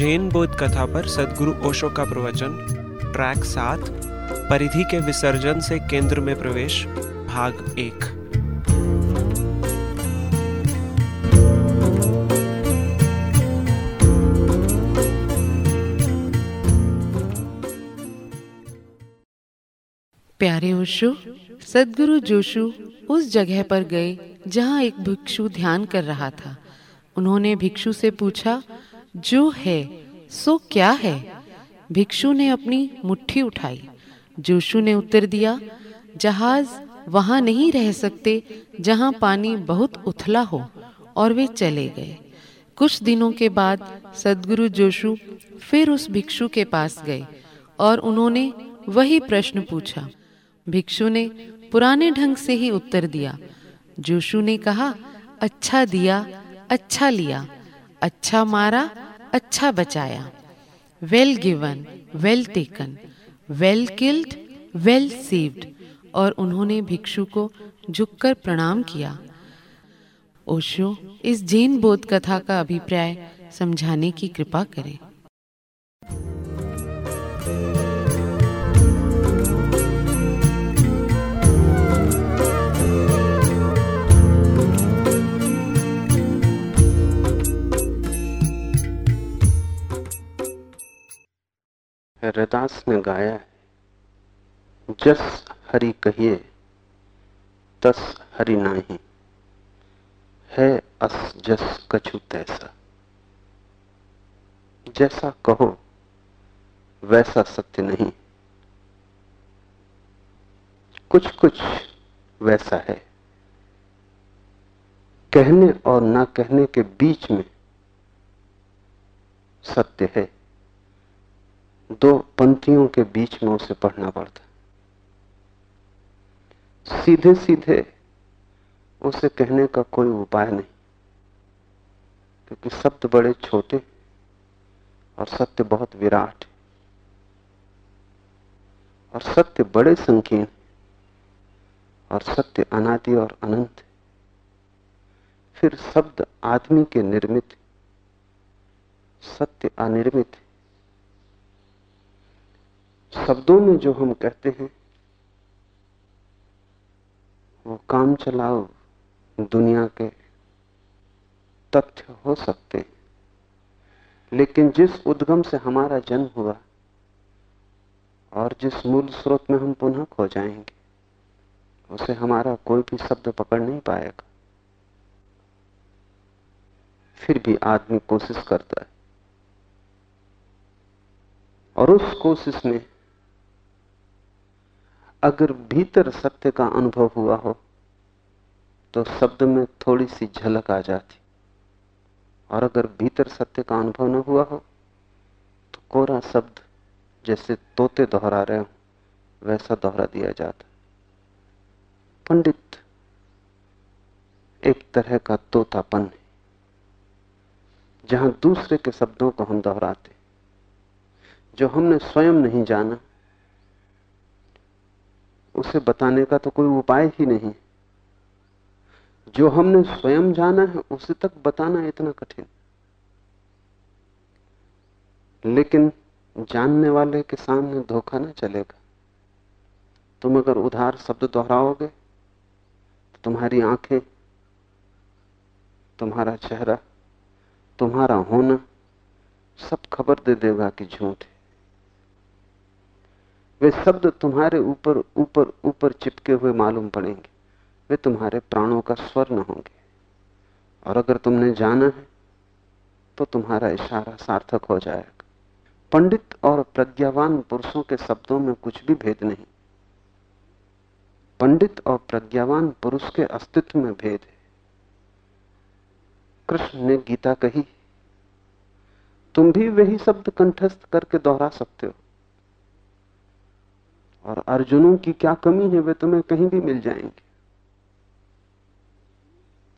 जैन बोध कथा पर सदगुरु ओशो का प्रवचन ट्रैक सात, परिधि के विसर्जन से केंद्र में प्रवेश, भाग एक। प्यारे ओशो, सदगुरु जोशु उस जगह पर गए जहाँ एक भिक्षु ध्यान कर रहा था। उन्होंने भिक्षु से पूछा जो है, सो क्या है? भिक्षु ने अपनी मुट्ठी उठाई। जोशु ने उत्तर दिया, जहाज़ वहाँ नहीं रह सकते जहाँ पानी बहुत उथला हो, और वे चले गए। कुछ दिनों के बाद सदगुरु जोशु फिर उस भिक्षु के पास गए, और उन्होंने वही प्रश्न पूछा। भिक्षु ने पुराने ढंग से ही उत्तर दिया। जोशु ने कहा अच्छा दिया अच्छा लिया। अच्छा मारा अच्छा बचाया। Well given well taken well killed well saved और उन्होंने भिक्षु को झुककर प्रणाम किया। ओशो, इस जैन बोध कथा का अभिप्राय समझाने की कृपा करें। रदास ने गाया है, जस हरि कहिए, तस हरि नाही, है अस जस कछु तैसा। जैसा कहो, वैसा सत्य नहीं। कुछ कुछ वैसा है। कहने और ना कहने के बीच में सत्य है। दो पंक्तियों के बीच में उसे पढ़ना पड़ता सीधे सीधे उसे कहने का कोई उपाय नहीं, क्योंकि शब्द बड़े छोटे और सत्य बहुत विराट और सत्य बड़े संकीर्ण और सत्य अनादि और अनंत फिर शब्द आदमी के निर्मित, सत्य अनिर्मित शब्दों में जो हम कहते हैं, वो काम चलाओ, दुनिया के तथ्य हो सकते हैं। लेकिन जिस उद्गम से हमारा जन्म हुआ और जिस मूल स्रोत में हम पुनः खो जाएँगे, उसे हमारा कोई भी शब्द पकड़ नहीं पाएगा। फिर भी आदमी कोशिश करता है और उस कोशिश में अगर भीतर सत्य का अनुभव हुआ हो तो शब्द में थोड़ी सी झलक आ जाती। और अगर भीतर सत्य का अनुभव न हुआ हो तो कोरा शब्द जैसे तोते दोहरा रहे हो, वैसा दोहरा दिया जाता। पंडित, एक तरह का तोतापन है, जहाँ दूसरे के शब्दों को हम दोहराते, जो हमने स्वयं नहीं जाना उसे बताने का तो कोई उपाय ही नहीं। जो हमने स्वयं जाना है, उसे तक बताना इतना कठिन। लेकिन जानने वाले के सामने धोखा ना चलेगा। तुम अगर उधार शब्द दोहराओगे तो तुम्हारी आँखें, तुम्हारा चेहरा, तुम्हारा होना सब खबर दे देगा कि झूठ है। वे शब्द तुम्हारे ऊपर ऊपर ऊपर चिपके हुए मालूम पड़ेंगे। वे तुम्हारे प्राणों का स्वर न होंगे। और अगर तुमने जाना है तो तुम्हारा इशारा सार्थक हो जाएगा। पंडित और प्रज्ञावान पुरुषों के शब्दों में कुछ भी भेद नहीं। पंडित और प्रज्ञावान पुरुष के अस्तित्व में भेद है। कृष्ण ने गीता कही, तुम भी वही शब्द कंठस्थ करके दोहरा सकते हो। और अर्जुनों की क्या कमी है, वे तुम्हें कहीं भी मिल जाएँगे।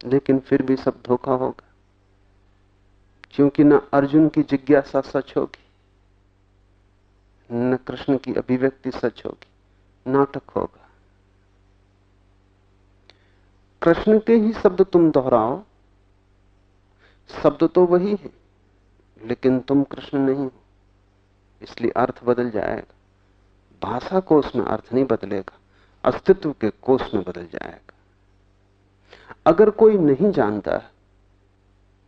लेकिन फिर भी सब धोखा होगा, क्योंकि न अर्जुन की जिज्ञासा सच होगी, न कृष्ण की अभिव्यक्ति सच होगी, नाटक होगा। कृष्ण के ही शब्द तुम दोहराओ, शब्द तो वही है, लेकिन तुम कृष्ण नहीं हो, इसलिए अर्थ बदल जाएगा। भाषा कोष में अर्थ नहीं बदलेगा, अस्तित्व के कोष में बदल जाएगा। अगर कोई नहीं जानता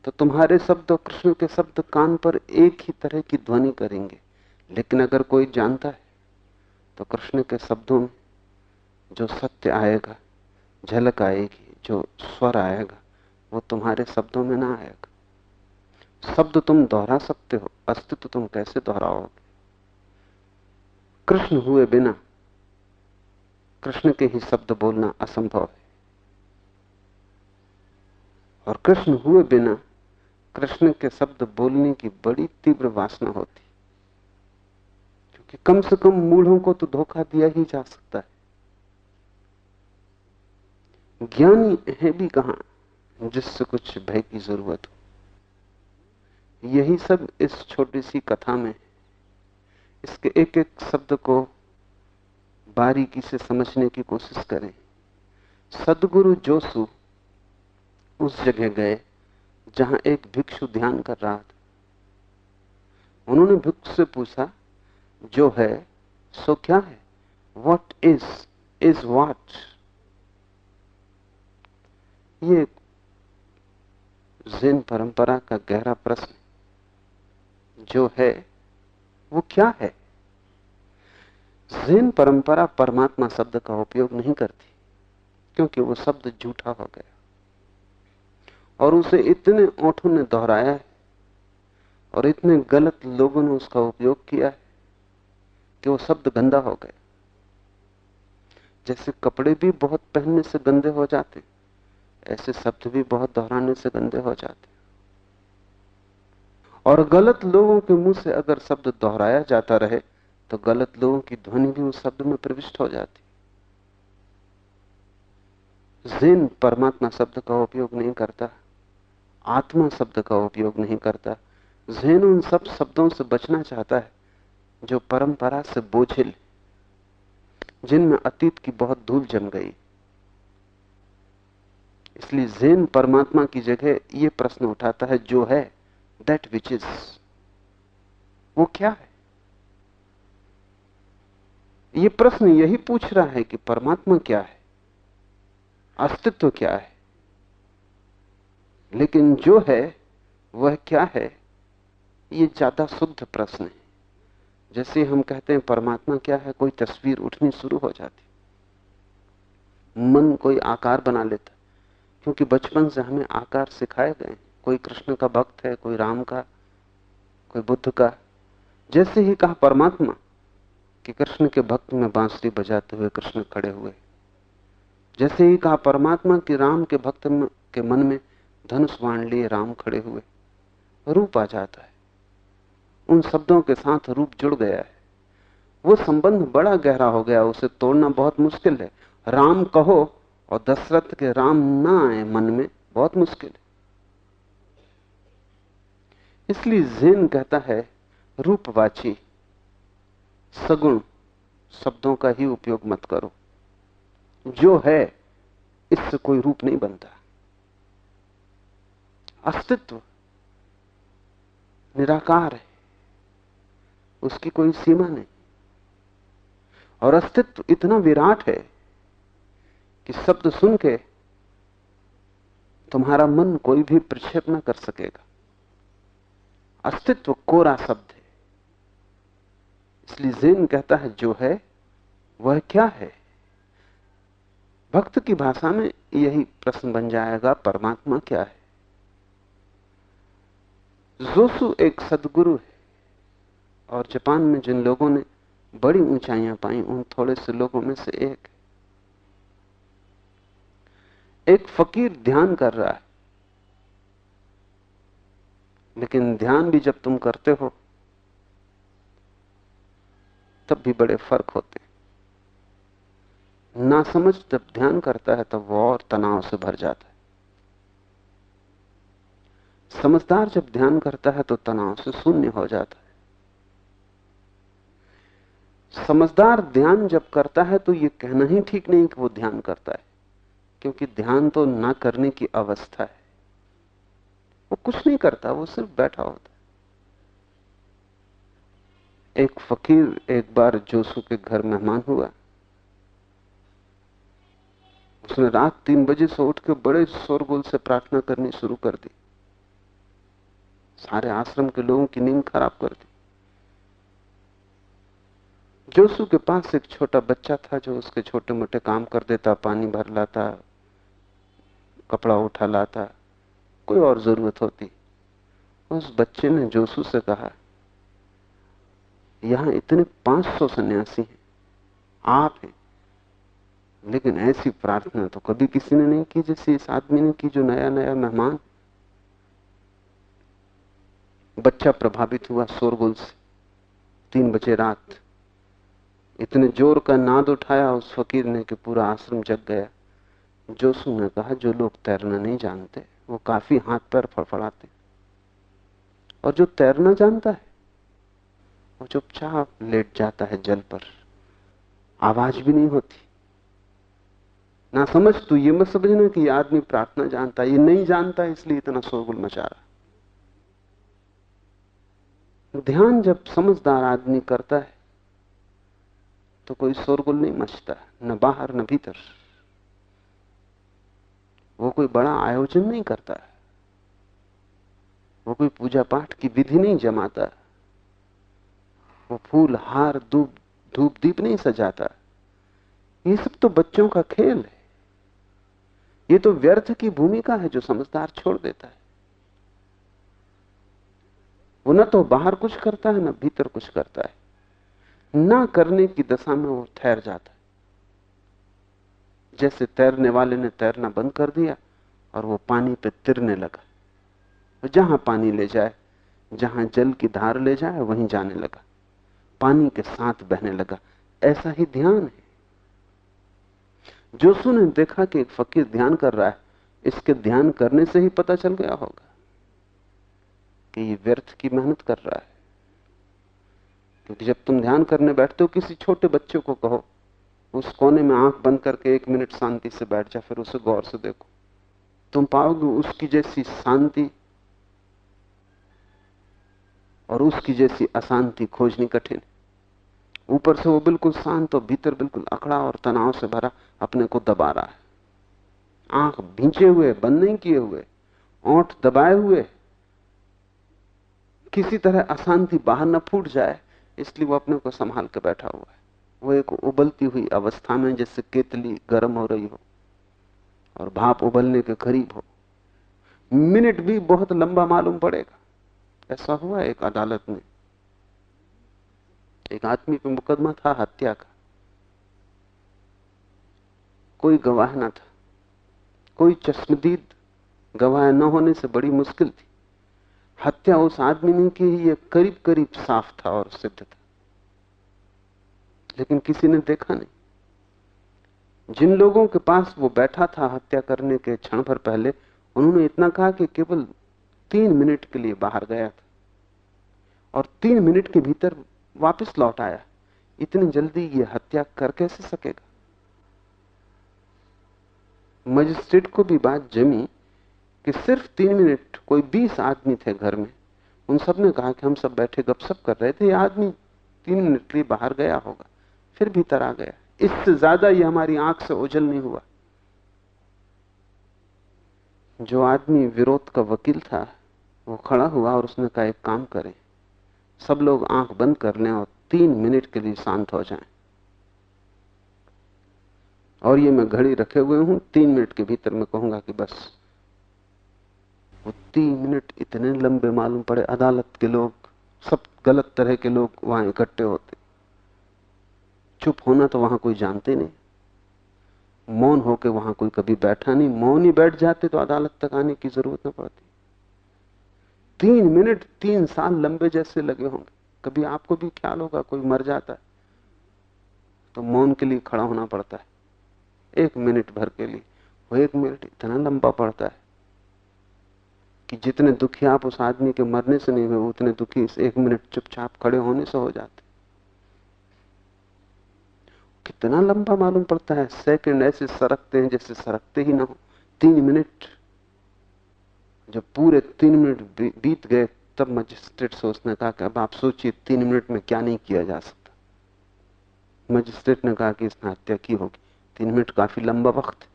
तो तुम्हारे शब्द और कृष्ण के शब्द कान पर एक ही तरह की ध्वनि करेंगे। लेकिन अगर कोई जानता है तो कृष्ण के शब्दों में जो सत्य आएगा, झलक आएगी, जो स्वर आएगा, वो तुम्हारे शब्दों में ना आएगा। शब्द तुम दोहरा सकते हो, अस्तित्व तुम कैसे दोहराओगे? कृष्ण हुए बिना कृष्ण के ही शब्द बोलना असंभव है। और कृष्ण हुए बिना कृष्ण के शब्द बोलने की बड़ी तीव्र वासना होती। क्योंकि कम से कम मूढ़ों को तो धोखा दिया ही जा सकता है। ज्ञानी है भी कहाँ, जिससे कुछ भय की ज़रूरत हो। यही सब इस छोटी सी कथा में इसके एक एक शब्द को बारीकी से समझने की कोशिश करें। सदगुरु जोसु उस जगह गए जहाँ एक भिक्षु ध्यान कर रहा था। उन्होंने भिक्षु से पूछा, जो है, सो क्या है? वट इज़ इज़ वॉट ये जैन परंपरा का गहरा प्रश्न, जो है वो क्या है? जैन परंपरा परमात्मा शब्द का उपयोग नहीं करती, क्योंकि वो शब्द झूठा हो गया। और उसे इतने ओठों ने दोहराया है, और इतने गलत लोगों ने उसका उपयोग किया है, कि वो शब्द गंदा हो गया। जैसे कपड़े भी बहुत पहनने से गंदे हो जाते, ऐसे शब्द भी बहुत दोहराने से गंदे हो जाते। और गलत लोगों के मुँह से अगर शब्द दोहराया जाता रहे तो गलत लोगों की ध्वनि भी उस शब्द में प्रविष्ट हो जाती। जैन परमात्मा शब्द का उपयोग नहीं करता, आत्मा शब्द का उपयोग नहीं करता, जैन उन सब शब्दों से बचना चाहता है, जो परंपरा से बोझिल, जिनमें अतीत की बहुत धूल जम गई। इसलिए जैन परमात्मा की जगह यह प्रश्न उठाता है, जो है दैट विच इज़ वो क्या है? ये प्रश्न यही पूछ रहा है कि परमात्मा क्या है? अस्तित्व क्या है? लेकिन जो है, वह क्या है? ये ज़्यादा शुद्ध प्रश्न है। जैसे हम कहते हैं, परमात्मा क्या है? कोई तस्वीर उठनी शुरू हो जाती। मन कोई आकार बना लेता। क्योंकि बचपन से हमें आकार सिखाए गए कोई कृष्ण का भक्त है, कोई राम का, कोई बुद्ध का। जैसे ही कहा परमात्मा कि कृष्ण के भक्त में बांसुरी बजाते हुए कृष्ण खड़े हुए। जैसे ही कहा परमात्मा कि राम के भक्त के मन में धनुष बाण लिए राम खड़े हुए। रूप आ जाता है। उन शब्दों के साथ रूप जुड़ गया है। वो संबंध बड़ा गहरा हो गया, उसे तोड़ना बहुत मुश्किल है। राम कहो और दशरथ के राम ना आए मन में, बहुत मुश्किल है। इसलिए जेन कहता है रूपवाची। सगुण शब्दों का ही उपयोग मत करो। जो है, इससे कोई रूप नहीं बनता। अस्तित्व निराकार है। उसकी कोई सीमा नहीं। और अस्तित्व इतना विराट है कि शब्द सुन के तुम्हारा मन कोई भी प्रक्षेप ना कर सकेगा। अस्तित्व कोरा शब्द है। इसलिए जैन कहता है, जो है, वह क्या है? भक्त की भाषा में यही प्रश्न बन जाएगा, परमात्मा क्या है? जोसु एक सदगुरु है, और जापान में जिन लोगों ने बड़ी ऊंचाइयाँ पाई, उन थोड़े से लोगों में से एक एक फकीर ध्यान कर रहा है। लेकिन ध्यान भी जब तुम करते हो, तब भी बड़े फ़र्क होते ना समझ जब ध्यान करता है, तब वो और तनाव से भर जाता है। समझदार जब ध्यान करता है तो तनाव से शून्य हो जाता है। समझदार ध्यान जब करता है तो यह कहना ही ठीक नहीं कि वो ध्यान करता है, क्योंकि ध्यान तो ना करने की अवस्था है। वो कुछ नहीं करता, वो सिर्फ़ बैठा होता एक फकीर एक बार जोसू के घर मेहमान हुआ। उसने रात तीन बजे से उठ के बड़े शोरगुल से प्रार्थना करनी शुरू कर दी। सारे आश्रम के लोगों की नींद खराब कर दी। जोसू के पास एक छोटा बच्चा था जो उसके छोटे मोटे काम कर देता, पानी भर लाता, कपड़ा उठा लाता। कोई और ज़रूरत होती। उस बच्चे ने जोसू से कहा, यहाँ इतने 500 सन्यासी हैं। आप हैं। लेकिन ऐसी प्रार्थना तो कभी किसी ने नहीं की जैसे इस आदमी ने की जो नया नया मेहमान बच्चा प्रभावित हुआ शोरगुल से। तीन बजे रात। इतने ज़ोर का नाद उठाया उस फकीर ने कि पूरा आश्रम जग गया। जोसू ने कहा, जो लोग तैरना नहीं जानते वो काफ़ी हाथ पैर फड़फड़ाते और जो तैरना जानता है, वो चुपचाप लेट जाता है जल पर। आवाज़ भी नहीं होती। ना समझ तू, ये मत समझना कि आदमी प्रार्थना जानता ये नहीं जानता, इसलिए इतना शोरगुल मचा रहा ध्यान जब समझदार आदमी करता है तो कोई शोरगुल नहीं मचता, न बाहर, न भीतर। वो कोई बड़ा आयोजन नहीं करता वो कोई पूजा पाठ की विधि नहीं जमाता वो फूल, हार, धूप धूप, दीप नहीं सजाता। ये सब तो बच्चों का खेल है। ये तो व्यर्थ की भूमिका है जो समझदार छोड़ देता है। वो न तो बाहर कुछ करता है, न भीतर कुछ करता है। ना करने की दशा में वो ठहर जाता है। जैसे तैरने वाले ने तैरना बंद कर दिया और वो पानी पे तिरने लगा। जहाँ पानी ले जाए, जहाँ जल की धार ले जाए, वहीं जाने लगा। पानी के साथ बहने लगा। ऐसा ही ध्यान है। जोसू ने देखा कि एक फकीर ध्यान कर रहा है। इसके ध्यान करने से ही पता चल गया होगा कि ये व्यर्थ की मेहनत कर रहा है। क्योंकि जब तुम ध्यान करने बैठते हो, किसी छोटे बच्चे को कहो उस कोने में आँख बंद करके एक मिनट शांति से बैठ जा, फिर उसे गौर से देखो। तुम पाओगे उसकी जैसी शांति और उसकी जैसी अशांति खोजनी कठिन। ऊपर से वो बिल्कुल शांत और भीतर बिल्कुल अकड़ा और तनाव से भरा अपने को दबा रहा है। आँख भींचे हुए, बंद नहीं किए हुए, ओठ दबाए हुए, किसी तरह अशांति बाहर न फूट जाए, इसलिए वो अपने को संभाल के बैठा हुआ है। वो एक उबलती हुई अवस्था में जैसे केतली गर्म हो रही हो और भाप उबलने के करीब हो। मिनट भी बहुत लंबा मालूम पड़ेगा। ऐसा हुआ एक अदालत में। एक आदमी पे मुकदमा था, हत्या का। कोई गवाह ना था। कोई चश्मदीद गवाह न होने से बड़ी मुश्किल थी। हत्या उस आदमी ने की, ये करीब करीब साफ़ था और सिद्ध था। लेकिन किसी ने देखा नहीं। जिन लोगों के पास वो बैठा था हत्या करने के क्षण भर पहले, उन्होंने इतना कहा कि केवल तीन मिनट के लिए बाहर गया था और तीन मिनट के भीतर वापस लौट आया। इतनी जल्दी ये हत्या कर कैसे सकेगा? मजिस्ट्रेट को भी बात जमी कि सिर्फ़ तीन मिनट कोई बीस आदमी थे घर में। उन सबने कहा कि हम सब बैठे गपशप कर रहे थे। ये आदमी तीन मिनट के लिए बाहर गया होगा। फिर भीतर आ गया। इससे ज़्यादा ये हमारी आँख से ओझल नहीं हुआ। जो आदमी विरोध का वकील था, वो खड़ा हुआ और उसने कहा, एक काम करें, सब लोग आँख बंद कर लें और तीन मिनट के लिए शांत हो जाएँ। और ये मैं घड़ी रखे हुए हूँ, तीन मिनट के भीतर मैं कहूँगा कि बस। वो तीन मिनट इतने लंबे मालूम पड़े, अदालत के लोग, सब गलत तरह के लोग वहाँ इकट्ठे होते। चुप होना तो वहाँ कोई जानते नहीं। मौन होके वहाँ कोई कभी बैठा नहीं। मौन ही बैठ जाते तो अदालत तक आने की ज़रूरत न पड़ती। तीन मिनट, तीन साल लंबे जैसे लगे होंगे। कभी आपको भी ख्याल होगा, कोई मर जाता है तो मौन के लिए खड़ा होना पड़ता है। एक मिनट भर के लिए। वो एक मिनट इतना लंबा पड़ता है कि जितने दुखी आप उस आदमी के मरने से नहीं हुए, उतने दुखी इस एक मिनट चुपचाप खड़े होने से हो जाते कितना लंबा मालूम पड़ता है? सेकंड ऐसे सरकते हैं जैसे सरकते ही ना हो। तीन मिनट। जब पूरे तीन मिनट बीत गए, तब मजिस्ट्रेट से उसने कहा कि अब आप सोचिए, तीन मिनट में क्या नहीं किया जा सकता। मजिस्ट्रेट ने कहा कि इसने हत्या की होगी। तीन मिनट काफ़ी लंबा वक्त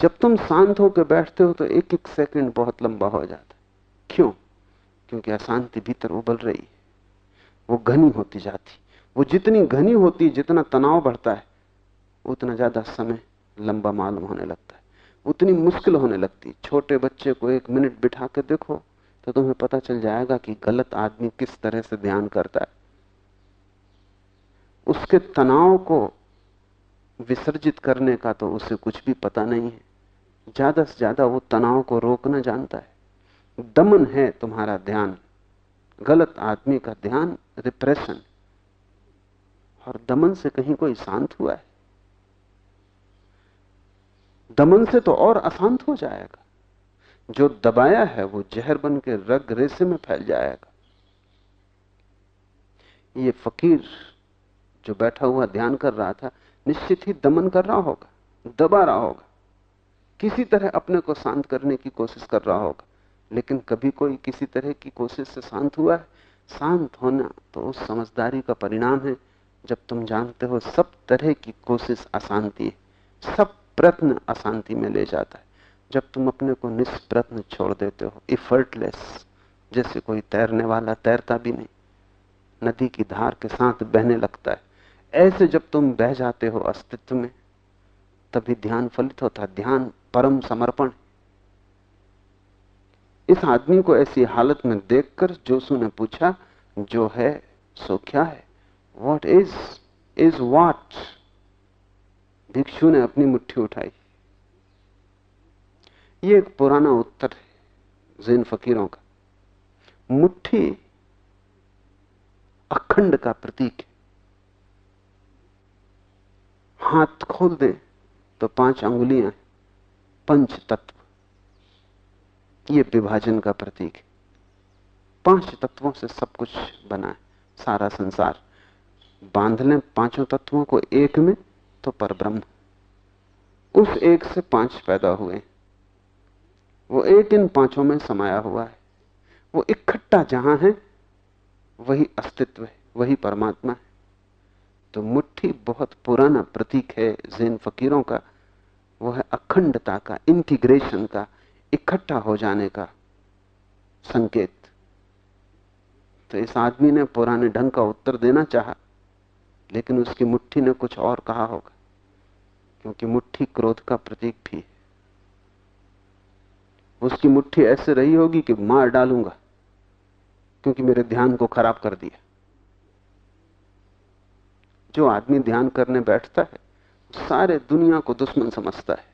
जब तुम शांत होकर बैठते हो तो एक एक सेकंड बहुत लंबा हो जाता है। क्यों? क्योंकि अशांति भीतर उबल रही है। वो घनी होती जाती वो जितनी घनी होती है जितना तनाव बढ़ता है, उतना ज़्यादा समय लंबा मालूम होने लगता है। उतनी मुश्किल होने लगती है। छोटे बच्चे को एक मिनट बिठा कर देखो तो तुम्हें पता चल जाएगा कि गलत आदमी किस तरह से ध्यान करता है। उसके तनाव को विसर्जित करने का तो उसे कुछ भी पता नहीं है। ज़्यादा से ज़्यादा वो तनाव को रोकना जानता है। दमन है तुम्हारा ध्यान। गलत आदमी का ध्यान रिप्रेशन और दमन से कहीं कोई शांत हुआ है? दमन से तो और अशांत हो जाएगा। जो दबाया है, वो जहर बन के रग रेसे में फैल जाएगा। ये फकीर जो बैठा हुआ ध्यान कर रहा था, निश्चित ही दमन कर रहा होगा, दबा रहा होगा। किसी तरह अपने को शांत करने की कोशिश कर रहा होगा, लेकिन कभी कोई किसी तरह की कोशिश से शांत हुआ है? शांत होना तो उस समझदारी का परिणाम है जब तुम जानते हो सब तरह की कोशिश अशांति है सब प्रत्न अशांति में ले जाता है। जब तुम अपने को निष्प्रत्न छोड़ देते हो इफर्टलेस जैसे कोई तैरने वाला तैरता भी नहीं, नदी की धार के साथ बहने लगता है। ऐसे जब तुम बह जाते हो अस्तित्व में, तभी ध्यान फलित होता ध्यान परम समर्पण इस आदमी को ऐसी हालत में देखकर जोसू ने पूछा, जो है, सो क्या है? वॉट इज़ इज़ वॉट भिक्षु ने अपनी मुट्ठी उठाई। ये एक पुराना उत्तर है जैन फकीरों का। मुट्ठी अखंड का प्रतीक है। हाथ खोल दे तो पाँच अंगुलियाँ पंच तत्व। ये विभाजन का प्रतीक है। पाँच तत्वों से सब कुछ बना है, सारा संसार। बाँध लें पाँचों तत्वों को एक में तो पर ब्रह्म उस एक से पाँच पैदा हुए। वो एक इन पाँचों में समाया हुआ है। वो इकट्ठा जहाँ है, वही अस्तित्व है, वही परमात्मा है। तो मुट्ठी बहुत पुराना प्रतीक है जैन फकीरों का। वो है अखंडता का इंटीग्रेशन का, इकट्ठा हो जाने का संकेत। तो इस आदमी ने पुराने ढंग का उत्तर देना चाहा। लेकिन उसकी मुट्ठी ने कुछ और कहा होगा, क्योंकि मुट्ठी क्रोध का प्रतीक भी है। उसकी मुट्ठी ऐसे रही होगी कि मार डालूँगा, क्योंकि मेरे ध्यान को खराब कर दिया। जो आदमी ध्यान करने बैठता है, सारे दुनिया को दुश्मन समझता है,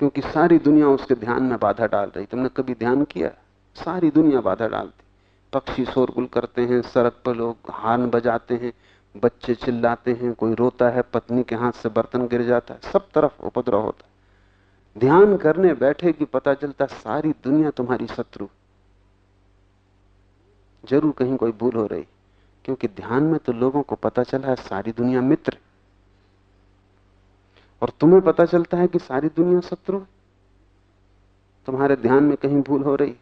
क्योंकि सारी दुनिया उसके ध्यान में बाधा डाल रही। तुमने कभी ध्यान किया? सारी दुनिया बाधा डालती। पक्षी शोरगुल करते हैं सड़क पर लोग हार्न बजाते हैं बच्चे चिल्लाते हैं, कोई रोता है, पत्नी के हाथ से बर्तन गिर जाता है, सब तरफ़ उपद्रव होता है। ध्यान करने बैठे कि पता चलता सारी दुनिया तुम्हारी शत्रु। ज़रूर कहीं कोई भूल हो रही, क्योंकि ध्यान में तो लोगों को पता चला है सारी दुनिया मित्र। और तुम्हें पता चलता है कि सारी दुनिया शत्रु तुम्हारे ध्यान में कहीं भूल हो रही,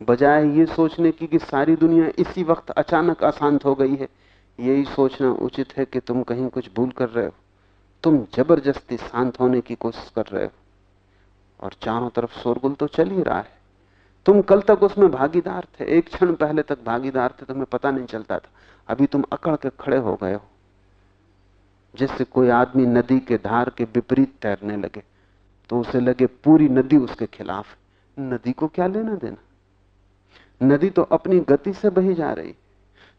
बजाय ये सोचने की कि सारी दुनिया इसी वक्त अचानक अशांत हो गई है यही सोचना उचित है कि तुम कहीं कुछ भूल कर रहे हो। तुम ज़बरदस्ती शांत होने की कोशिश कर रहे हो। और चारों तरफ़ शोरगुल तो चल ही रहा है। तुम कल तक उसमें भागीदार थे। एक क्षण पहले तक भागीदार थे, तुम्हें पता नहीं चलता था। अभी तुम अकड़ के खड़े हो गए हो। जैसे कोई आदमी नदी के धार के विपरीत तैरने लगे तो उसे लगे पूरी नदी उसके खिलाफ नदी को क्या लेना देना? नदी तो अपनी गति से बही जा रही।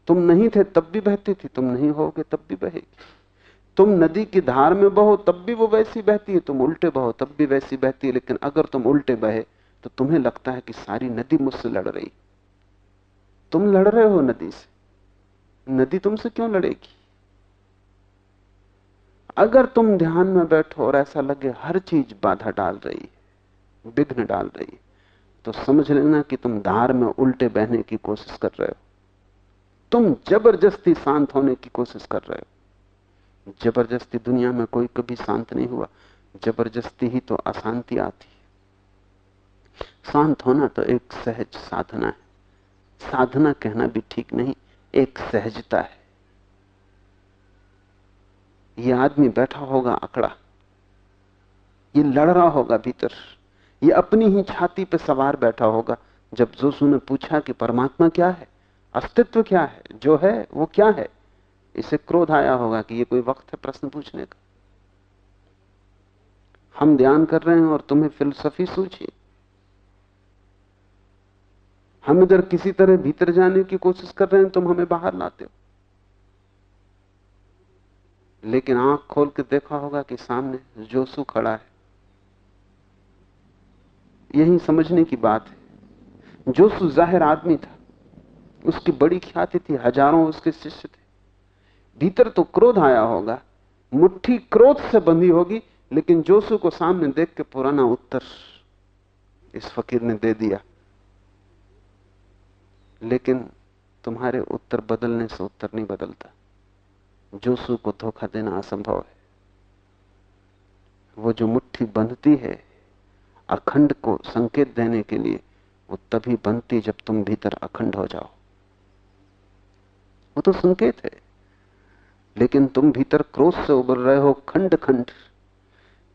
तुम नहीं थे, तब भी बहती थी, तुम नहीं होगे, तब भी बहेगी। तुम नदी की धार में बहो, तब भी वो वैसी बहती है। तुम उल्टे बहो, तब भी वैसी बहती है। लेकिन अगर तुम उल्टे बहे तो तुम्हें लगता है कि सारी नदी मुझसे लड़ रही। तुम लड़ रहे हो नदी से। नदी तुमसे क्यों लड़ेगी? अगर तुम ध्यान में बैठो और ऐसा लगे हर चीज़ बाधा डाल रही विघ्न डाल रही तो समझ लेना कि तुम धार में उल्टे बहने की कोशिश कर रहे हो। तुम ज़बरदस्ती शांत होने की कोशिश कर रहे हो। ज़बरदस्ती दुनिया में कोई कभी शांत नहीं हुआ। ज़बरदस्ती ही तो अशांति आती है। शांत होना तो एक सहज साधना है। साधना कहना भी ठीक नहीं, एक सहजता है। यह आदमी बैठा होगा अकड़ा ये लड़ रहा होगा भीतर। ये अपनी ही छाती पे सवार बैठा होगा, जब जोसू ने पूछा कि परमात्मा क्या है? अस्तित्व क्या है? जो है, वो क्या है? इसे क्रोध आया होगा कि ये कोई वक्त है प्रश्न पूछने का। हम ध्यान कर रहे हैं और तुम्हें फिलोसफी सूझी। हम इधर किसी तरह भीतर जाने की कोशिश कर रहे हैं, तुम हमें बाहर लाते हो। लेकिन आँख खोल के देखा होगा कि सामने जोसु खड़ा है। यही समझने की बात है। जोसु ज़ाहिर आदमी था। उसकी बड़ी ख्याति थी, हज़ारों उसके शिष्य थे। भीतर तो क्रोध आया होगा, मुट्ठी क्रोध से बंधी होगी, लेकिन जोशु को सामने देख के पुराना उत्तर इस फकीर ने दे दिया। लेकिन तुम्हारे उत्तर बदलने से उत्तर नहीं बदलता। जोसू को धोखा देना असंभव है। वो जो मुट्ठी बंधती है, अखंड को संकेत देने के लिए, वो तभी बनती जब तुम भीतर अखंड हो जाओ। वो तो संकेत है। लेकिन तुम भीतर क्रोध से उबर रहे हो खंड खंड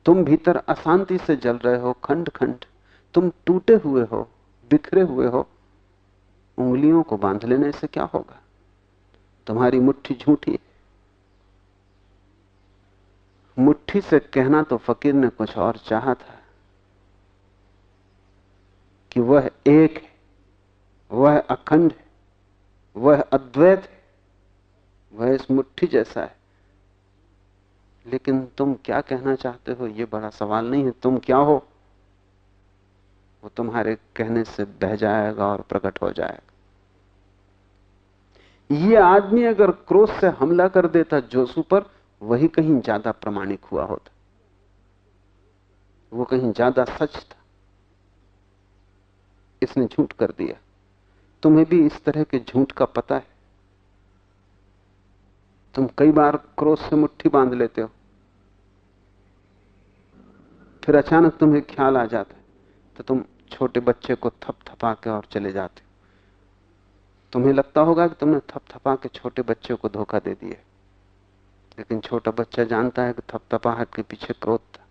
तुम भीतर अशांति से जल रहे हो खंड खंड तुम टूटे हुए हो, बिखरे हुए हो। उंगलियों को बाँध लेने से क्या होगा? तुम्हारी मुट्ठी झूठी मुट्ठी से कहना तो फकीर ने कुछ और चाहा था कि वह एक है, वह अखंड है, वह अद्वैत है। वह इस मुट्ठी जैसा है। लेकिन तुम क्या कहना चाहते हो? यह बड़ा सवाल नहीं है। तुम क्या हो? वो तुम्हारे कहने से बह जाएगा और प्रकट हो जाएगा। ये आदमी अगर क्रोध से हमला कर देता जोसू पर, वही कहीं ज़्यादा प्रमाणिक हुआ होता। वो कहीं ज़्यादा सच था। इसने झूठ कर दिया। तुम्हें भी इस तरह के झूठ का पता है? तुम कई बार क्रोध से मुट्ठी बाँध लेते हो। फिर अचानक तुम्हें ख्याल आ जाता है तो तुम छोटे बच्चे को थप थपा के और चले जाते हो। तुम्हें लगता होगा कि तुमने थप थपा के छोटे बच्चे को धोखा दे दिया लेकिन छोटा बच्चा जानता है कि थप थपाहट के पीछे क्रोध था।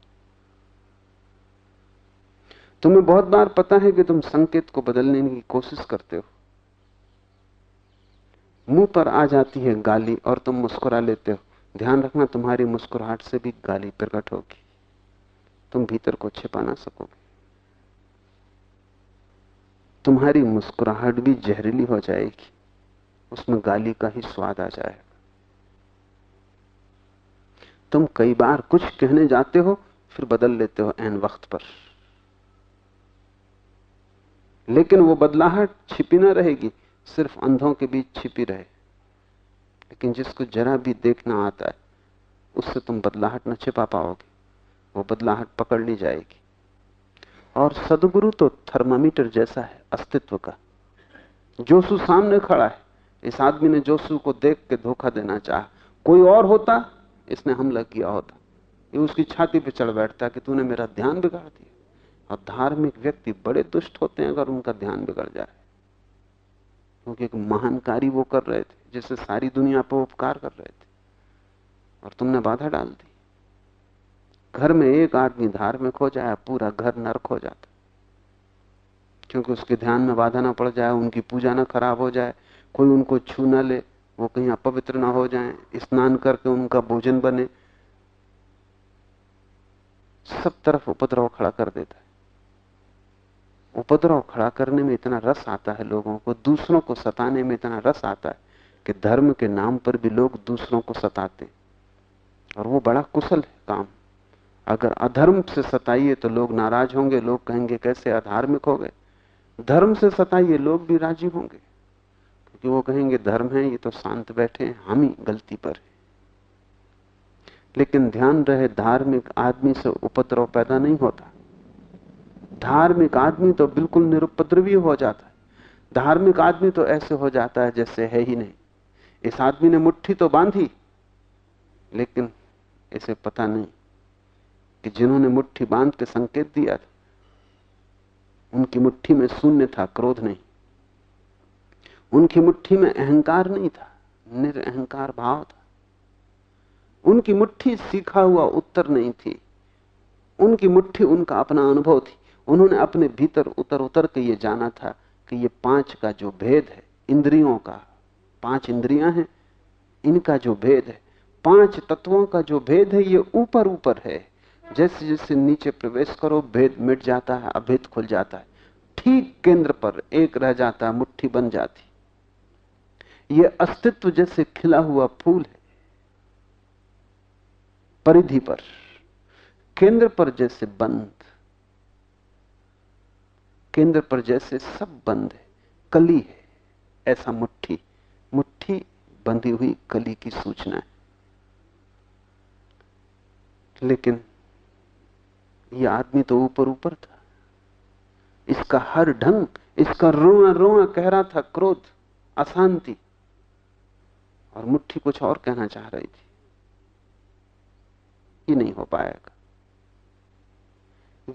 तुम्हें बहुत बार पता है कि तुम संकेत को बदलने की कोशिश करते हो। मुँह पर आ जाती है गाली और तुम मुस्कुरा लेते हो। ध्यान रखना, तुम्हारी मुस्कुराहट से भी गाली प्रकट होगी। तुम भीतर को छिपा ना सकोगे। तुम्हारी मुस्कुराहट भी जहरीली हो जाएगी। उसमें गाली का ही स्वाद आ जाएगा। तुम कई बार कुछ कहने जाते हो, फिर बदल लेते हो एन वक्त पर। लेकिन वो बदलाहट छिपी ना रहेगी। सिर्फ़ अंधों के बीच छिपी रहे। लेकिन जिसको जरा भी देखना आता है, उससे तुम बदलाहट न छिपा पाओगे। वो बदलाहट पकड़ ली जाएगी। और सदगुरु तो थर्मामीटर जैसा है अस्तित्व का। जोसु सामने खड़ा है। इस आदमी ने जोसु को देख के धोखा देना चाहा। कोई और होता, इसने हमला किया होता। ये उसकी छाती पे चढ़ बैठता कि तूने मेरा ध्यान बिगाड़ दिया। और धार्मिक व्यक्ति बड़े दुष्ट होते हैं अगर उनका ध्यान बिगड़ जाए। क्योंकि एक महान कार्य वो कर रहे थे, जिससे सारी दुनिया पर उपकार कर रहे थे। और तुमने बाधा डाल दी। घर में एक आदमी धार में खो जाए पूरा घर नरक हो जाता। क्योंकि उसके ध्यान में बाधा ना पड़ जाए, उनकी पूजा ना खराब हो जाए, कोई उनको छू ना ले, वो कहीं अपवित्र ना हो जाए, स्नान करके उनका भोजन बने, सब तरफ़ उपद्रव खड़ा कर देता। उपद्रव खड़ा करने में इतना रस आता है लोगों को, दूसरों को सताने में इतना रस आता है कि धर्म के नाम पर भी लोग दूसरों को सताते और वो बड़ा कुशल है काम। अगर अधर्म से सताइए तो लोग नाराज़ होंगे, लोग कहेंगे कैसे अधार्मिक हो गए। धर्म से सताइए, लोग भी राज़ी होंगे। क्योंकि वो कहेंगे, धर्म है, ये तो शांत बैठे हैं, हम ही गलती पर है। लेकिन ध्यान रहे, धार्मिक आदमी से उपद्रव पैदा नहीं होता। धार्मिक आदमी तो बिल्कुल निरुपद्रवी हो जाता है। धार्मिक आदमी तो ऐसे हो जाता है जैसे है ही नहीं। इस आदमी ने मुट्ठी तो बांधी, लेकिन इसे पता नहीं कि जिन्होंने मुट्ठी बाँध के संकेत दिया था, उनकी मुट्ठी में शून्य था, क्रोध नहीं। उनकी मुट्ठी में अहंकार नहीं था, निरअहकार भाव था। उनकी मुट्ठी सीखा हुआ उत्तर नहीं थी। उनकी मुट्ठी उनका अपना अनुभव थी। उन्होंने अपने भीतर उतर उतर के ये जाना था कि ये पाँच का जो भेद है, इंद्रियों का, पाँच इंद्रियाँ हैं, इनका जो भेद है, पाँच तत्वों का जो भेद है, ये ऊपर ऊपर है। जैसे जैसे नीचे प्रवेश करो, भेद मिट जाता है, अभेद खुल जाता है। ठीक केंद्र पर एक रह जाता मुट्ठी बन जाती। ये अस्तित्व जैसे खिला हुआ फूल है, परिधि पर, केंद्र पर जैसे बंद। केंद्र पर जैसे सब बंद है, कली है, ऐसा मुट्ठी मुट्ठी बंधी हुई कली की सूचना है। लेकिन यह आदमी तो ऊपर ऊपर था। इसका हर ढंग, इसका रोना रोना कह रहा था क्रोध, अशांति, और मुट्ठी कुछ और कहना चाह रही थी। ये नहीं हो पाएगा।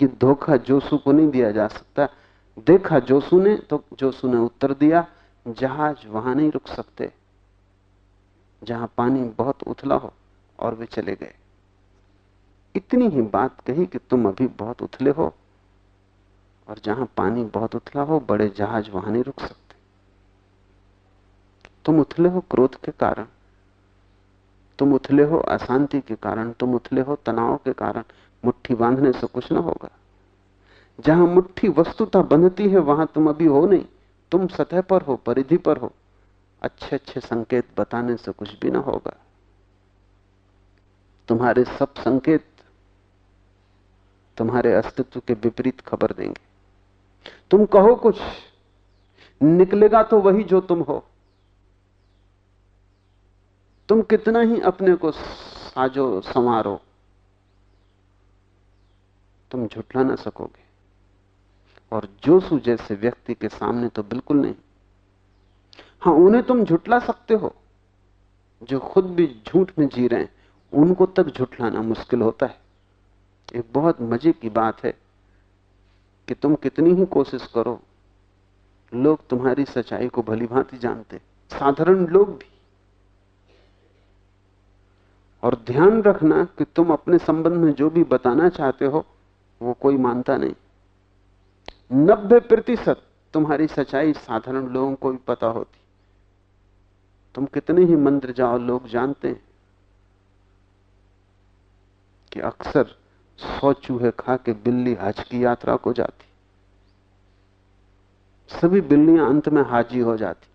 ये धोखा जोसू को नहीं दिया जा सकता। देखा जोसू ने तो जोसू ने उत्तर दिया, जहाज़ वहाँ नहीं रुक सकते, जहाँ पानी बहुत उथला हो, और वे चले गए। इतनी ही बात कही कि तुम अभी बहुत उथले हो, और जहाँ पानी बहुत उथला हो, बड़े जहाज़ वहाँ नहीं रुक सकते। तुम उथले हो क्रोध के कारण, तुम उथले हो अशांति के कारण, तुम उथले हो तनाव के कारण, मुट्ठी बांधने से कुछ ना होगा। जहाँ मुट्ठी वस्तुता बंधती है, वहाँ तुम अभी हो नहीं। तुम सतह पर हो, परिधि पर हो। अच्छे अच्छे संकेत बताने से कुछ भी ना होगा। तुम्हारे सब संकेत तुम्हारे अस्तित्व के विपरीत खबर देंगे। तुम कहो कुछ, निकलेगा तो वही जो तुम हो। तुम कितना ही अपने को साजो, संवारो। तुम झुठला ना सकोगे। और जोसु जैसे व्यक्ति के सामने तो बिल्कुल नहीं। हाँ, उन्हें तुम झुटला सकते हो। जो खुद भी झूठ में जी रहे हैं, उनको तक झुठलाना मुश्किल होता है। एक बहुत मज़े की बात है कि तुम कितनी ही कोशिश करो, लोग तुम्हारी सच्चाई को भली भांति जानते साधारण लोग भी। और ध्यान रखना कि तुम अपने संबंध में जो भी बताना चाहते हो, वो कोई मानता नहीं। नब्बे प्रतिशत तुम्हारी सच्चाई साधारण लोगों को भी पता होती। तुम कितने ही मंदिर जाओ, लोग जानते हैं कि अक्सर सौ चूहे खा के बिल्ली हज की यात्रा को जाती। सभी बिल्लियाँ अंत में हाजी हो जाती।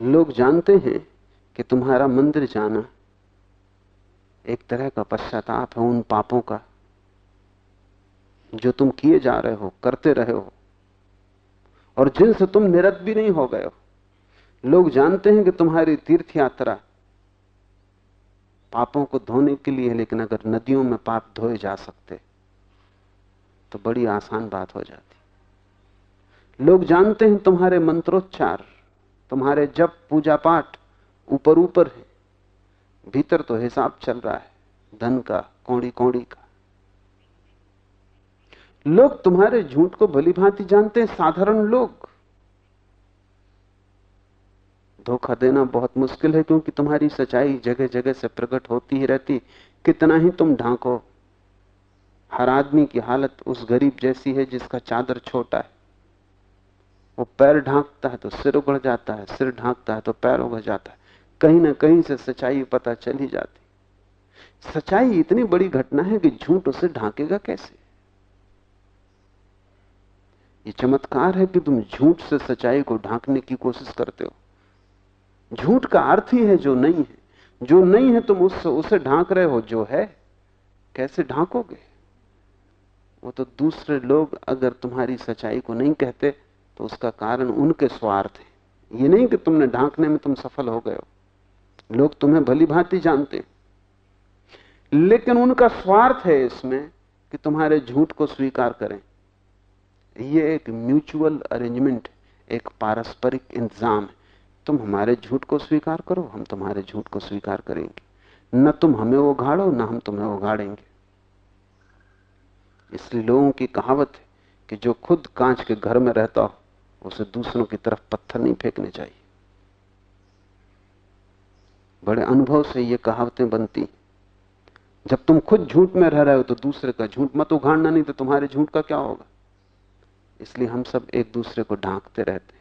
लोग जानते हैं कि तुम्हारा मंदिर जाना एक तरह का पश्चाताप है उन पापों का। जो तुम किए जा रहे हो, करते रहे हो, और जिनसे तुम निरत भी नहीं हो गए हो। लोग जानते हैं कि तुम्हारी तीर्थ यात्रा पापों को धोने के लिए लेकिन अगर नदियों में पाप धोए जा सकते तो बड़ी आसान बात हो जाती। लोग जानते हैं तुम्हारे मंत्रोच्चार, तुम्हारे जब पूजा पाठ ऊपर ऊपर है, भीतर तो हिसाब चल रहा है, धन का कौड़ी कौड़ी का। लोग तुम्हारे झूठ को भली भांति जानते हैं, साधारण लोग। धोखा देना बहुत मुश्किल है, क्योंकि तुम्हारी सच्चाई जगह जगह से प्रकट होती ही रहती। कितना ही तुम ढांको, हर आदमी की हालत उस गरीब जैसी है जिसका चादर छोटा है। वो पैर ढांकता है तो सिर उगड़ जाता है, सिर ढांकता है तो पैर उगड़ जाता है। कहीं ना कहीं से सच्चाई पता चल ही जाती। सच्चाई इतनी बड़ी घटना है कि झूठ उसे ढांकेगा कैसे? ये चमत्कार है कि तुम झूठ से सच्चाई को ढांकने की कोशिश करते हो। झूठ का अर्थ ही है जो नहीं है। जो नहीं है तुम उससे उसे ढांक रहे हो, जो है, कैसे ढांकोगे? वो तो दूसरे लोग अगर तुम्हारी सच्चाई को नहीं कहते तो उसका कारण उनके स्वार्थ है। ये नहीं कि तुमने ढांकने में तुम सफल हो गए हो। लोग तुम्हें भली भांति जानते लेकिन उनका स्वार्थ है इसमें कि तुम्हारे झूठ को स्वीकार करें। ये एक म्यूचुअल अरेंजमेंट एक पारस्परिक इंतज़ाम है। तुम हमारे झूठ को स्वीकार करो, हम तुम्हारे झूठ को स्वीकार करेंगे। न तुम हमें उगाड़ो न हम तुम्हें उगाड़ेंगे इसलिए लोगों की कहावत है कि जो खुद कांच के घर में रहता हो, उसे दूसरों की तरफ़ पत्थर नहीं फेंकने चाहिए। बड़े अनुभव से ये कहावतें बनती जब तुम खुद झूठ में रह रहे हो तो दूसरे का झूठ मत उघाड़ना, नहीं तो तुम्हारे झूठ का क्या होगा? इसलिए हम सब एक दूसरे को ढांकते रहते हैं।